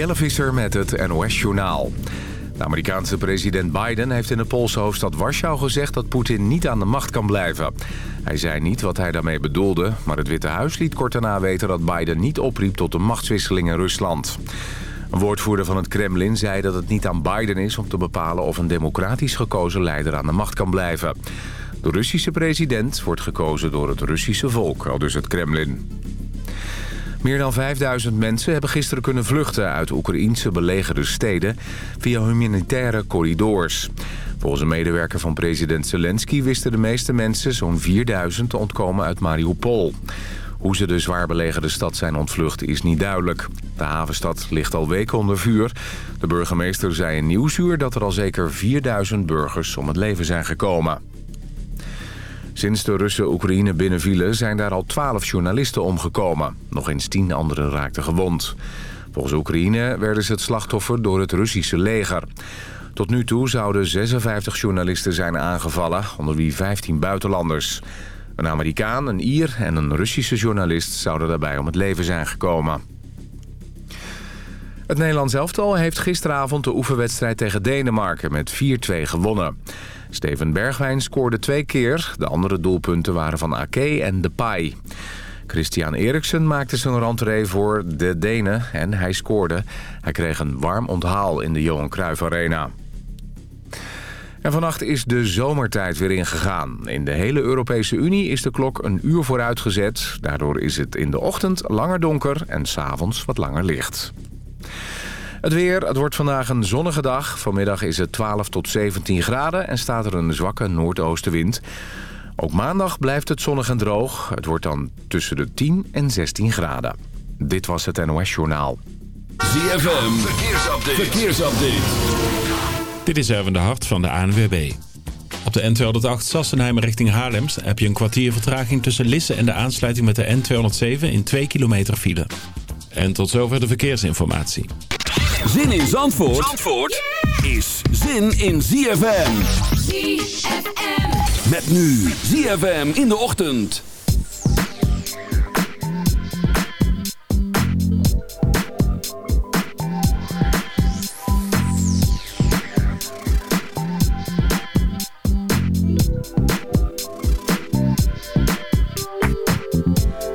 Jelle Visser met het NOS-journaal. De Amerikaanse president Biden heeft in de Poolse hoofdstad Warschau gezegd... dat Poetin niet aan de macht kan blijven. Hij zei niet wat hij daarmee bedoelde... maar het Witte Huis liet kort daarna weten dat Biden niet opriep... tot een machtswisseling in Rusland. Een woordvoerder van het Kremlin zei dat het niet aan Biden is... om te bepalen of een democratisch gekozen leider aan de macht kan blijven. De Russische president wordt gekozen door het Russische volk, al dus het Kremlin. Meer dan 5000 mensen hebben gisteren kunnen vluchten uit Oekraïense belegerde steden via humanitaire corridors. Volgens een medewerker van president Zelensky wisten de meeste mensen, zo'n 4000, te ontkomen uit Mariupol. Hoe ze de zwaar belegerde stad zijn ontvlucht is niet duidelijk. De havenstad ligt al weken onder vuur. De burgemeester zei in Nieuwsuur dat er al zeker 4000 burgers om het leven zijn gekomen. Sinds de Russen Oekraïne binnenvielen zijn daar al 12 journalisten omgekomen. Nog eens 10 anderen raakten gewond. Volgens Oekraïne werden ze het slachtoffer door het Russische leger. Tot nu toe zouden 56 journalisten zijn aangevallen, onder wie 15 buitenlanders. Een Amerikaan, een Ier en een Russische journalist zouden daarbij om het leven zijn gekomen. Het Nederlands elftal heeft gisteravond de oefenwedstrijd tegen Denemarken met 4-2 gewonnen. Steven Bergwijn scoorde twee keer. De andere doelpunten waren van Ake en Depay. Christian Eriksen maakte zijn rentree voor de Denen en hij scoorde. Hij kreeg een warm onthaal in de Johan Cruijff Arena. En vannacht is de zomertijd weer ingegaan. In de hele Europese Unie is de klok een uur vooruitgezet. Daardoor is het in de ochtend langer donker en s'avonds wat langer licht. Het weer, het wordt vandaag een zonnige dag. Vanmiddag is het 12 tot 17 graden en staat er een zwakke noordoostenwind. Ook maandag blijft het zonnig en droog. Het wordt dan tussen de 10 en 16 graden. Dit was het NOS Journaal. ZFM, verkeersupdate. verkeersupdate. Dit is Erwin de Hart van de ANWB. Op de N208 Sassenheim richting Haarlem heb je een kwartier vertraging tussen Lisse en de aansluiting met de N207 in 2 kilometer file. En tot zover de verkeersinformatie. Zin in Zandvoort, Zandvoort is zin in ZFM. ZFM. Met nu ZFM in de ochtend.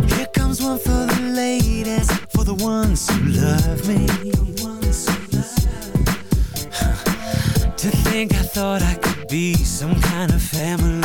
Here comes one for the ladies, for the ones who love me. Thought I could be some kind of family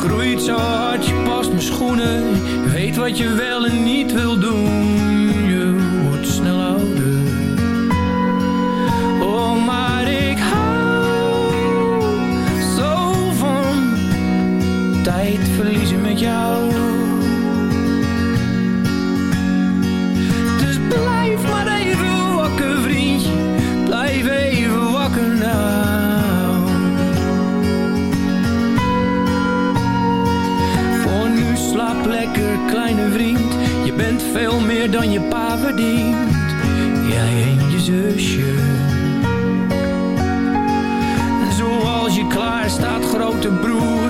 groeit zo hard, je past mijn schoenen. Weet wat je wel en niet wil doen. dan je pa verdient. Jij en je zusje. En zoals je klaar staat, grote broer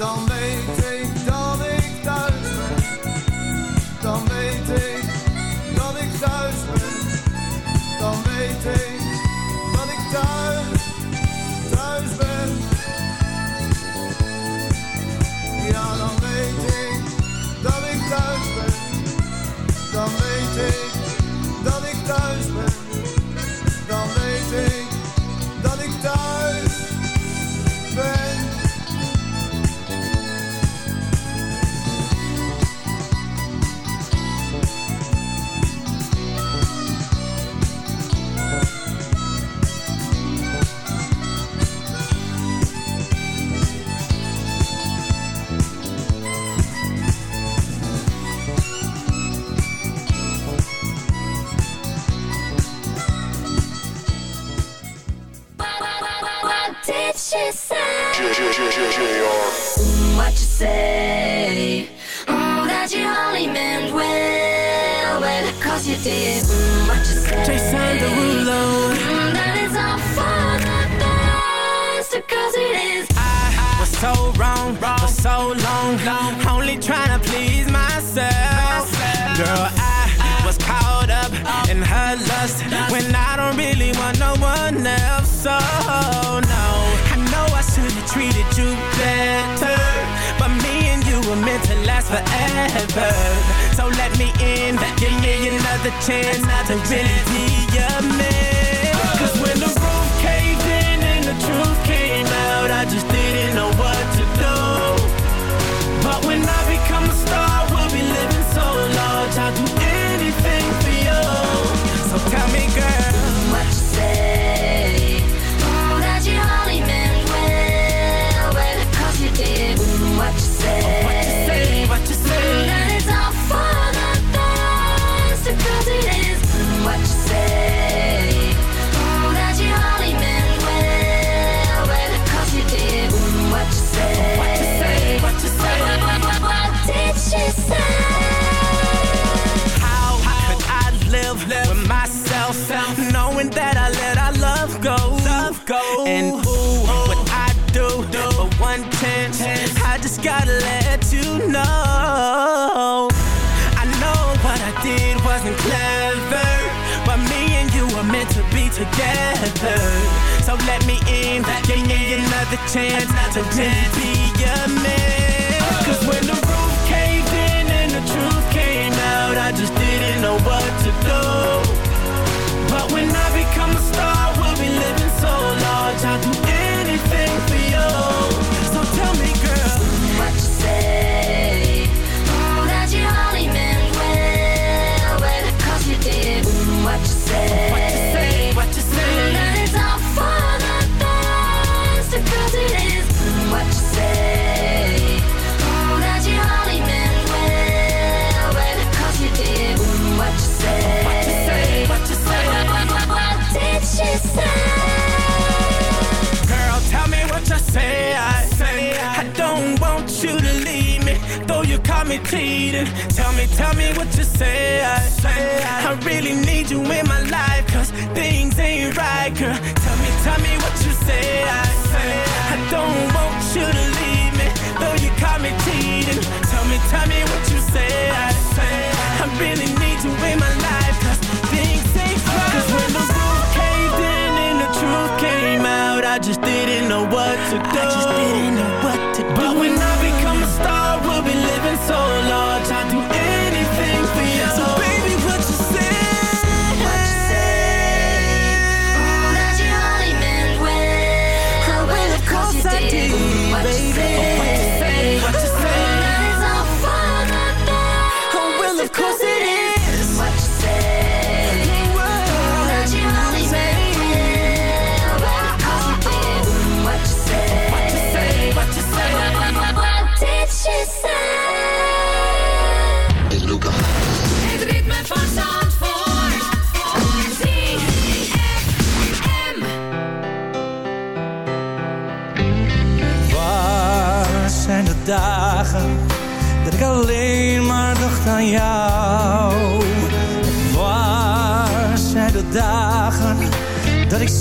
Dan weet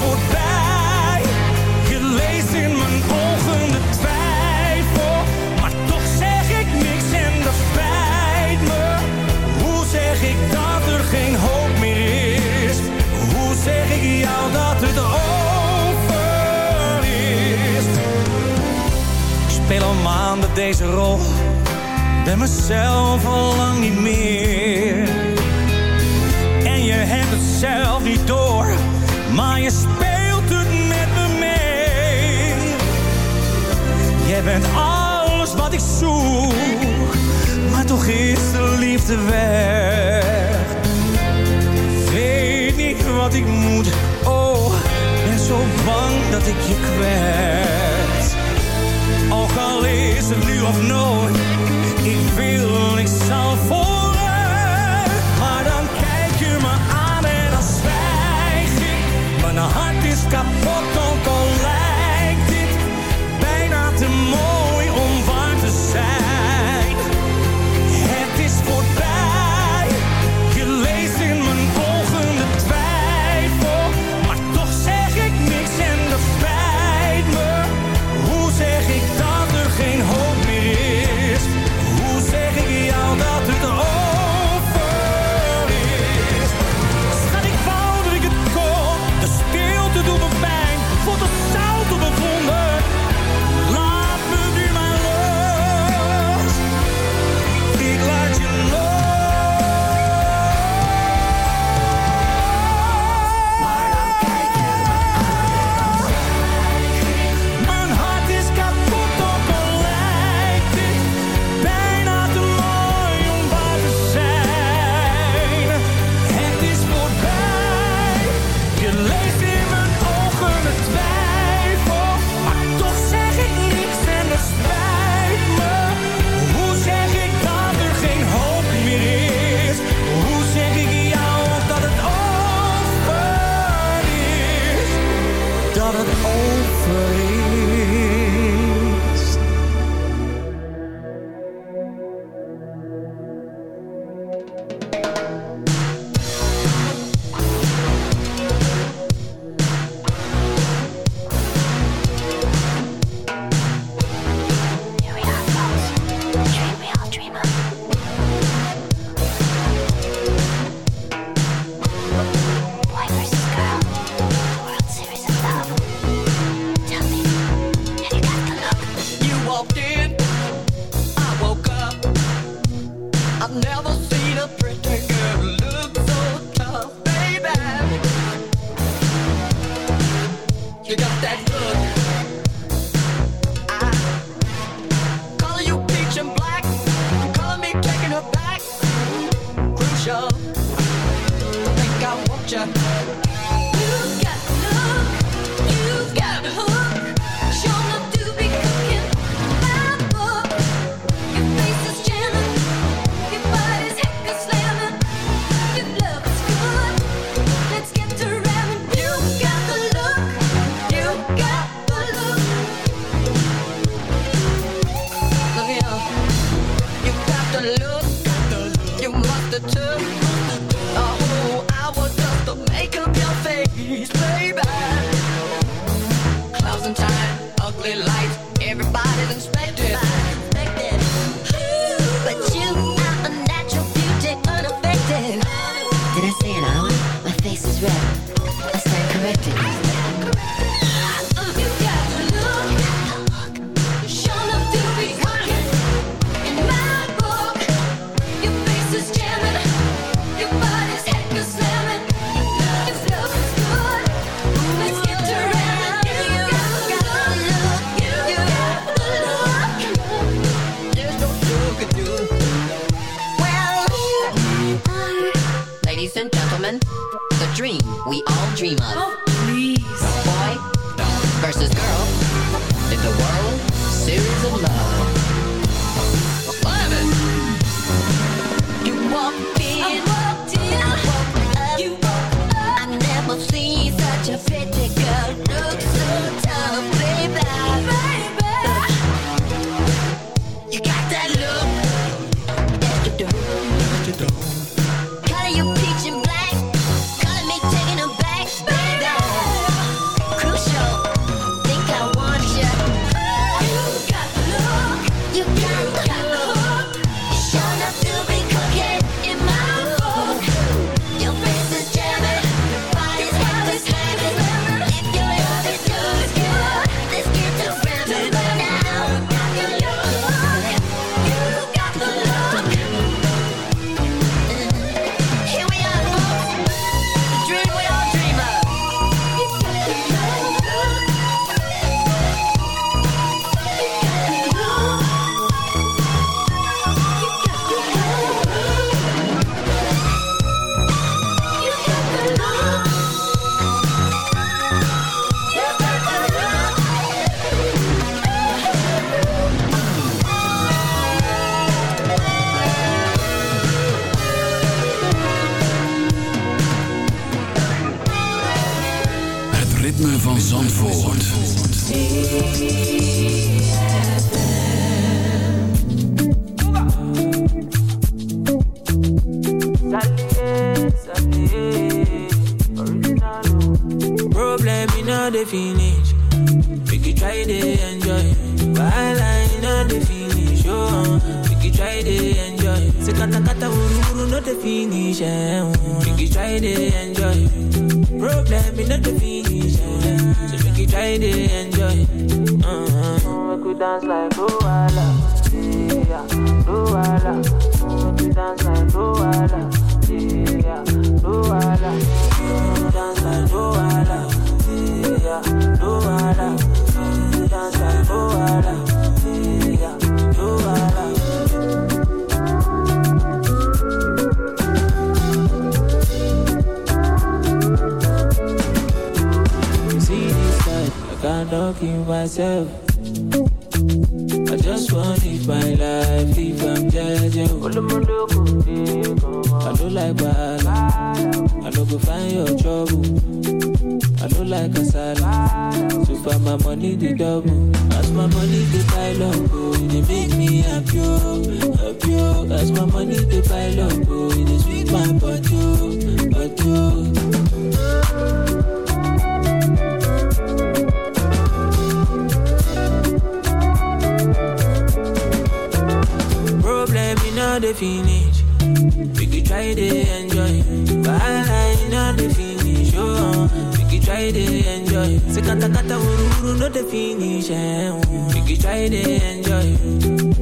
voorbij, je leest in mijn ogen de twijfel. Maar toch zeg ik niks en dat spijt me. Hoe zeg ik dat er geen hoop meer is? Hoe zeg ik jou dat het over is? Ik speel al maanden deze rol, ben mezelf al lang niet meer. En je hebt het zelf niet door, maar je speelt het met me mee. Jij bent alles wat ik zoek, maar toch is de liefde weg. Weet niet wat ik moet, oh, ben zo bang dat ik je kwets. Ook al is het nu of nooit, ik wil, ik zal. everybody looks. not the finish. We could try to enjoy. Bahala in not the finish. Oh, we could try to enjoy. Sekata kata wuru wuru not the finish. Eh. Oh. We could try to enjoy.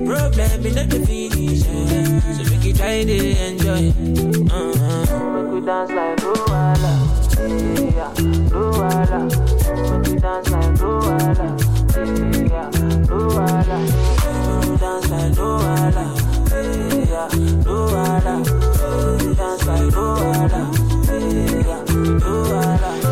Problem in not the finish. Eh. So we could try to enjoy. Uh-huh. We dance like Luala. Yeah, Luala. We dance like Luala. Yeah, Luala. We dance like Luala other, no other. Dance like no other, yeah, no other.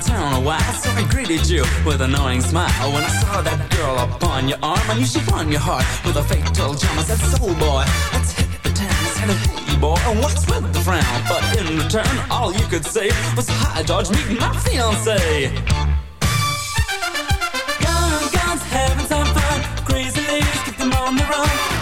downtown a So I greeted you with a knowing smile. When I saw that girl upon your arm I knew she won your heart with a fatal charm. I said, soul boy, let's hit the town I said, hey boy, what's with the frown? But in return, all you could say Was, hi George, meet my fiance." Guns, guns, having some fun. Crazy ladies, keep them on the run.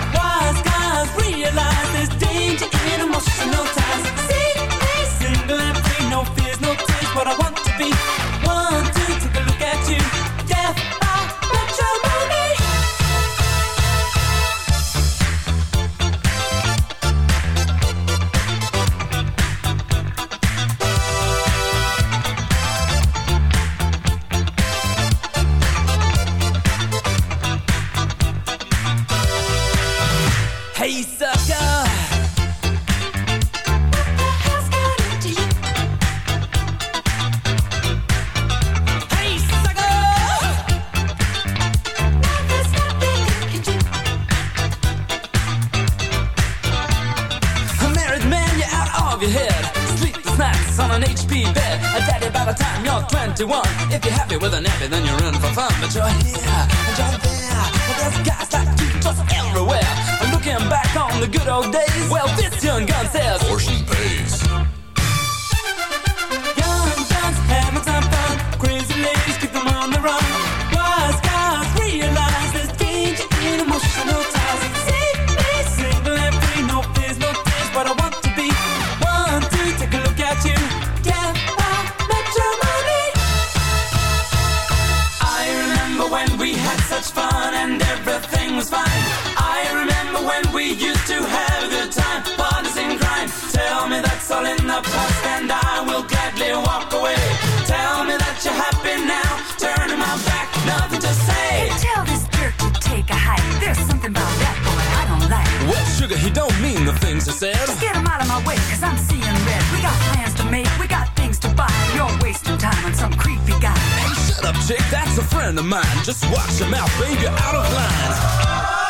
and I will gladly walk away. Tell me that you're happy now, turning my back, nothing to say. Tell this jerk to take a hike. There's that boy I don't like. Well, sugar, he don't mean the things he said. Just get him out of my way, cause I'm seeing red. We got plans to make, we got things to buy. You're wasting time on some creepy guy. Hey, shut up, chick, that's a friend of mine. Just watch your mouth, baby, out of line.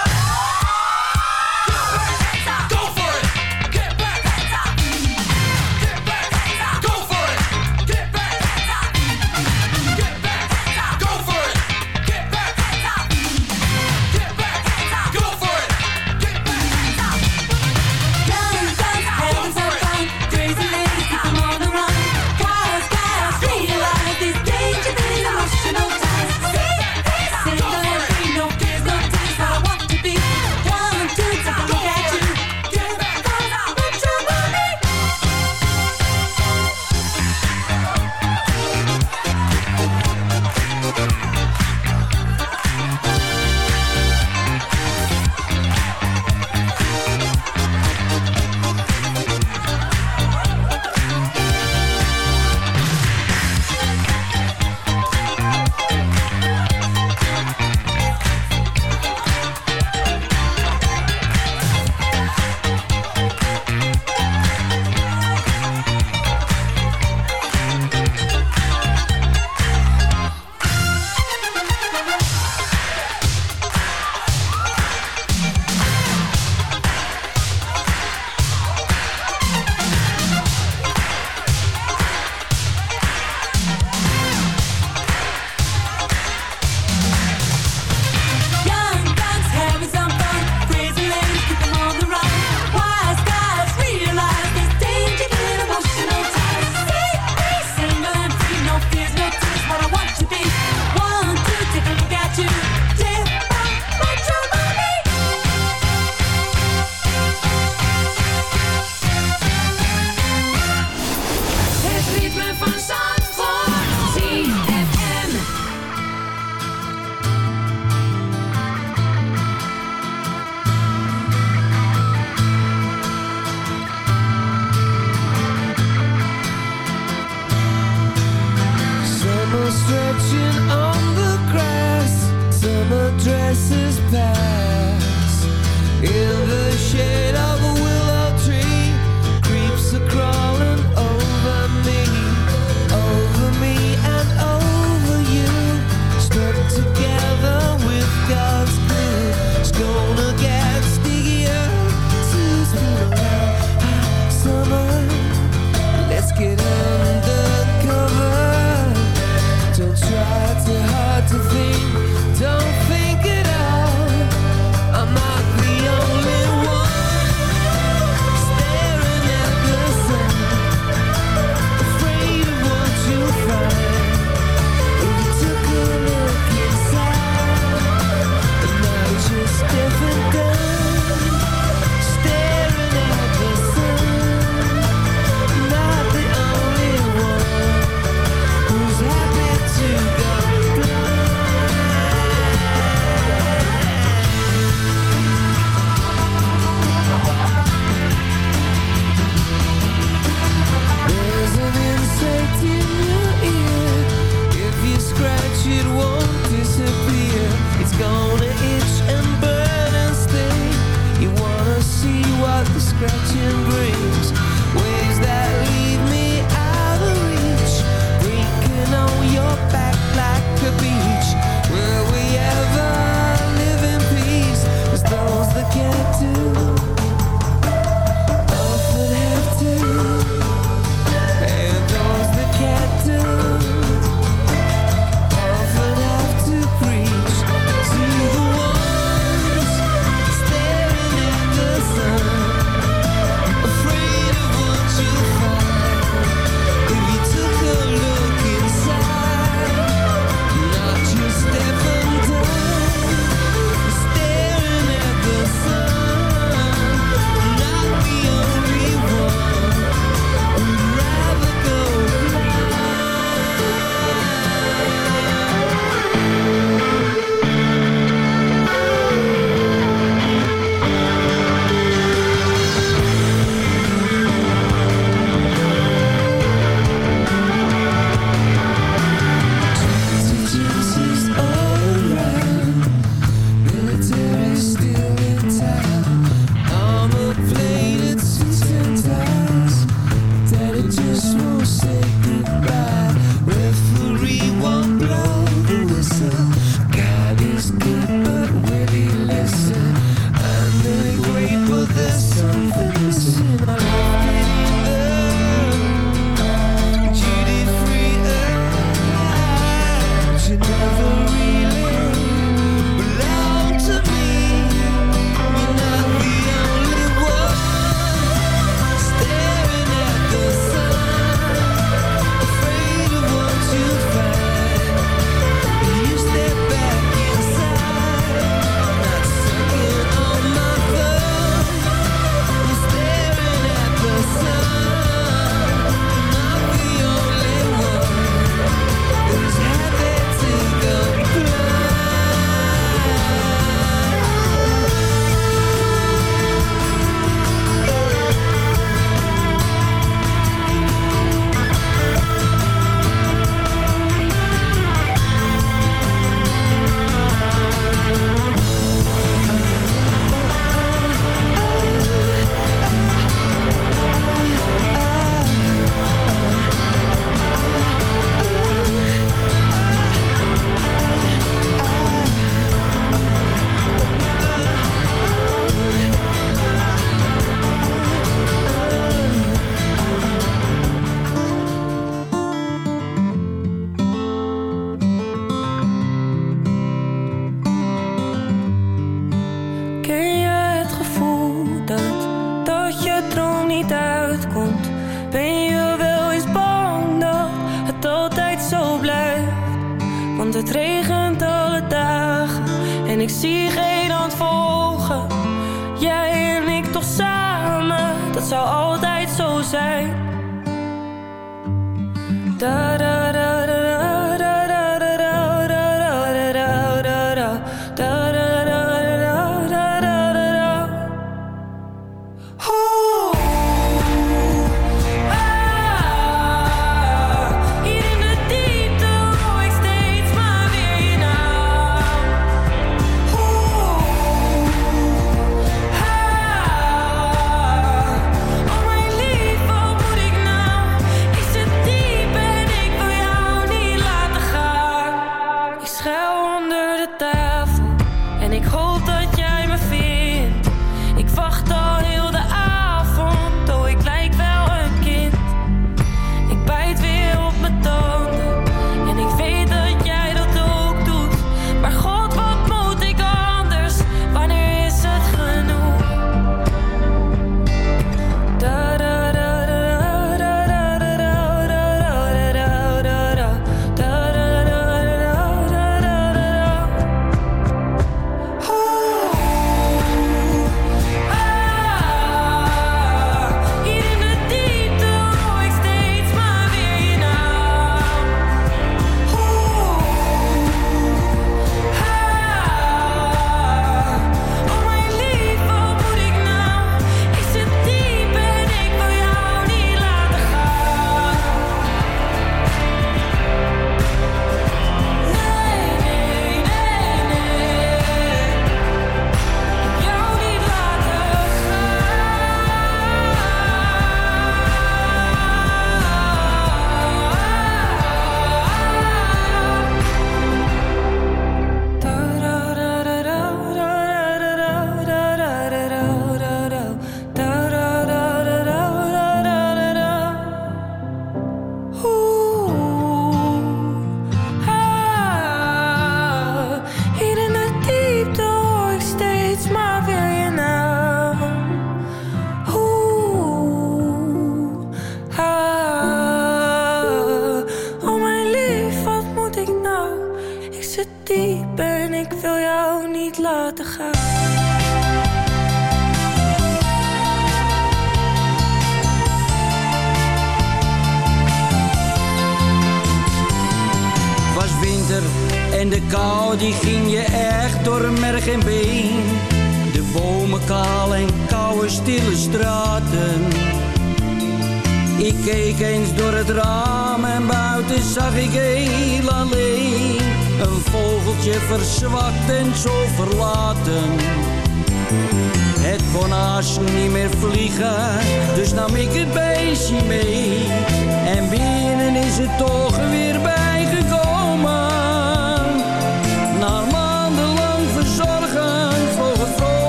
Dat zou altijd zo zijn.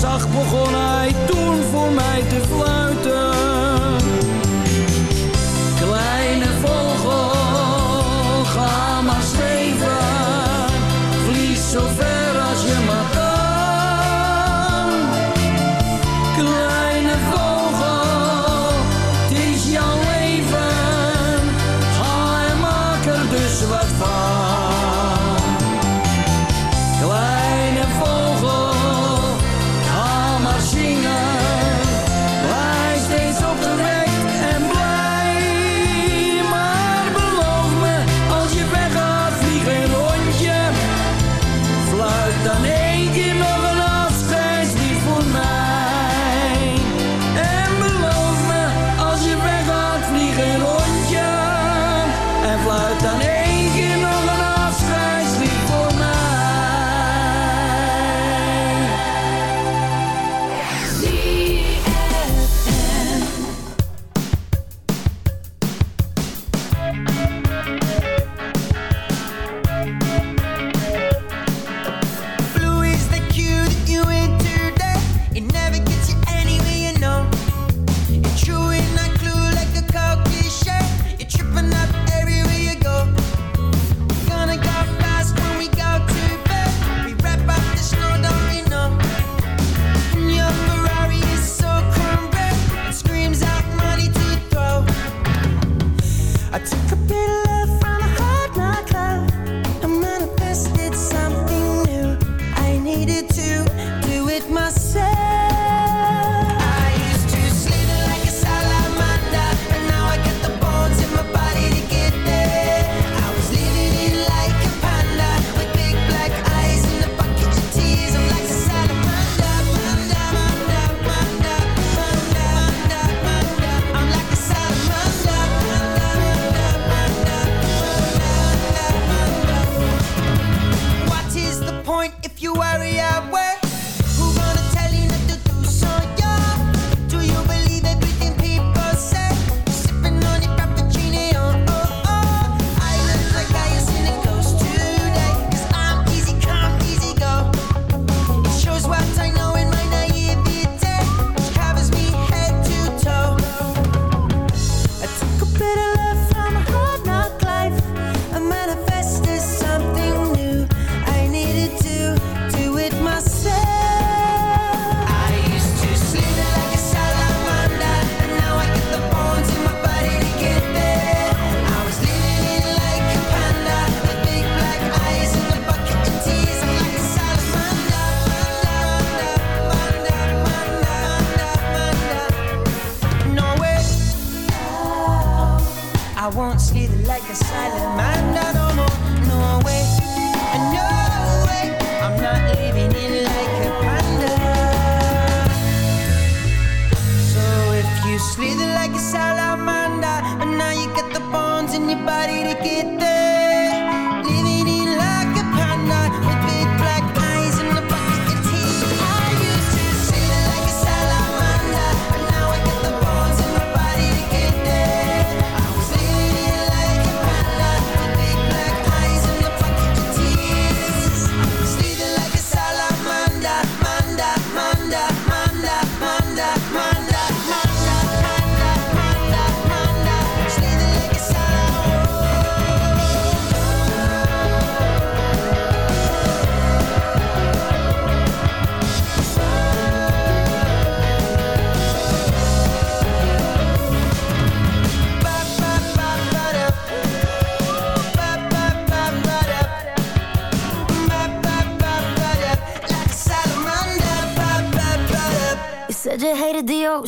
Zag begon hij toen voor mij te fluiten.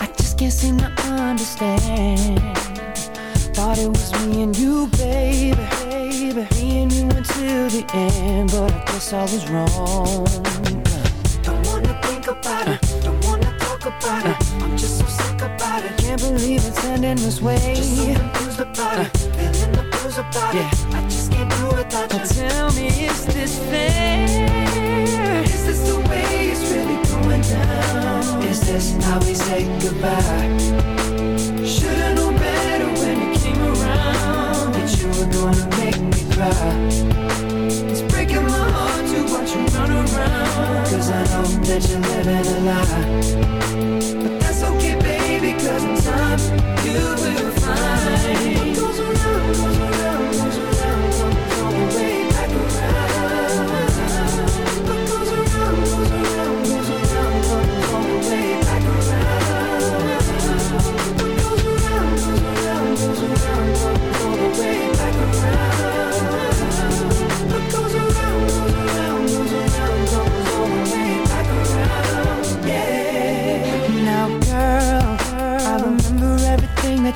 I just can't seem to understand. Thought it was me and you, baby, baby. Me and you until the end, but I guess I was wrong. Don't wanna think about it. Don't wanna talk about it. I'm just so sick about it. Can't believe it's ending this way. Just so confused about it. Feeling the blues about it. I just can't do without you. Tell me, is this fair? Is this the way it's really? Is this how we say goodbye? Should've known better when you came around that you were gonna make me cry. It's breaking my heart to watch you run around. Cause I know that you're living a lie. But that's okay, baby, cause in time you will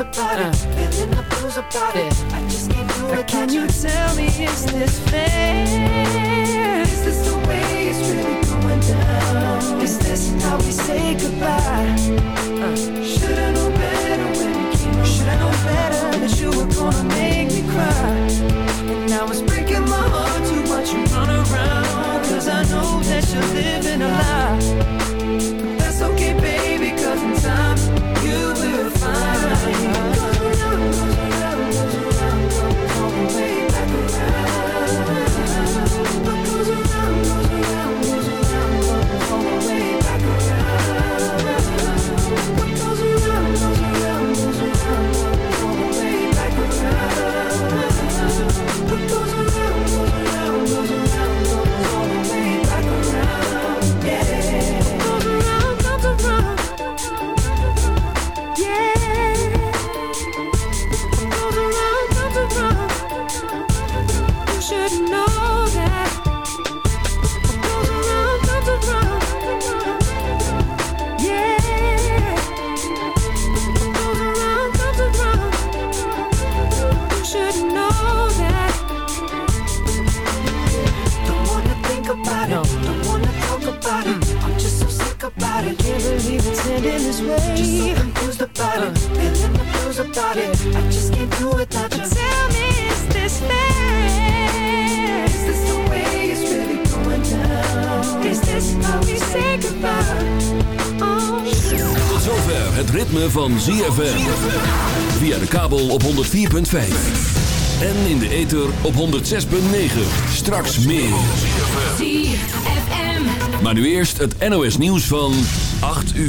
about uh. it, feeling the blues about it. I just can't do it. Can you tell me is this fair? Is this the way it's really going down? Is this how we say goodbye? Uh. Should've known better when we came. Around. Should've known better that you were gonna make me cry. And now it's breaking my heart to watch you run around. Cause I know that you're living a lie. Pretending this way. Just so confused about it, feeling the blues about it. I just can't do it without you. Tell me, is this fair? Is this the way it's really going down? Is this how we say goodbye? Oh, Tot zover het ritme van ZFM. Via de kabel op 104.5. En in de ether op 106.9. Straks meer. ZFM. Maar nu eerst het NOS nieuws van 8 uur.